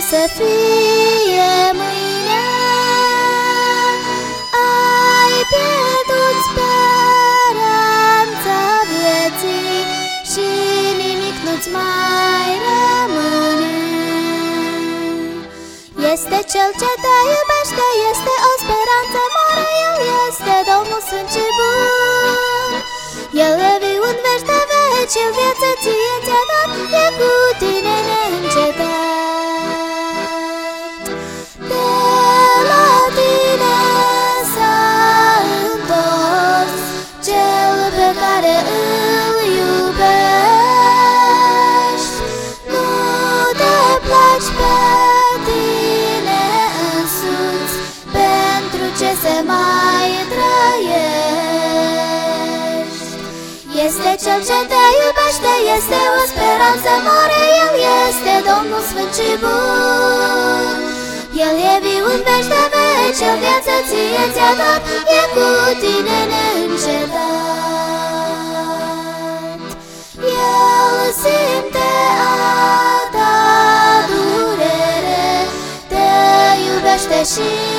să fie mâine. Ai pierdut speranța vieții Și nimic nu-ți mai rămâne. Este Cel ce te iubește, este o speranță mare El este Domnul Sfânt și Bun. El e viu în veci de veci, El viață ție Cel ce te iubește, este o speranță mare El este Domnul Sfânt și Bun. El e viu în veci de veci, El viață ție ți-a dat E cu tine neîncetat. El simte a ta durere Te iubește și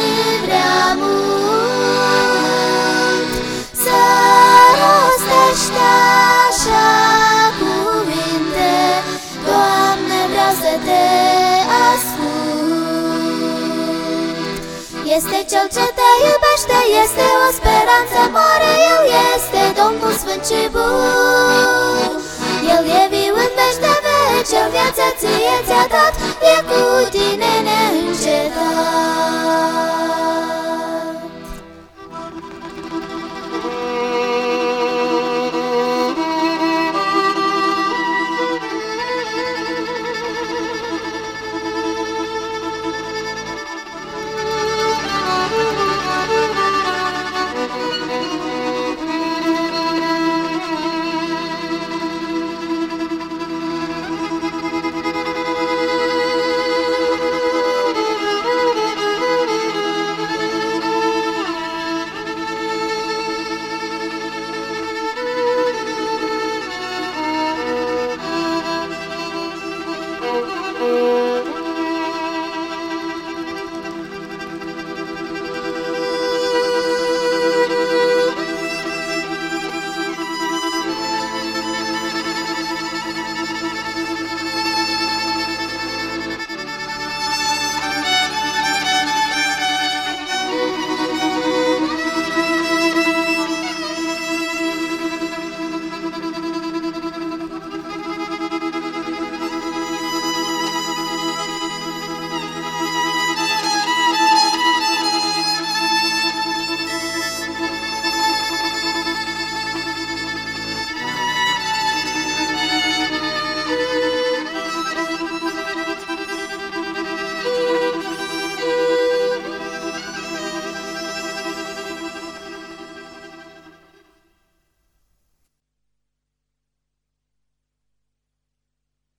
Este Cel ce te iubește, este o speranță mare El este Domnul Sfânt și Bun. El e viu în veci de veci, El viața ție ți-a dat, e cu tine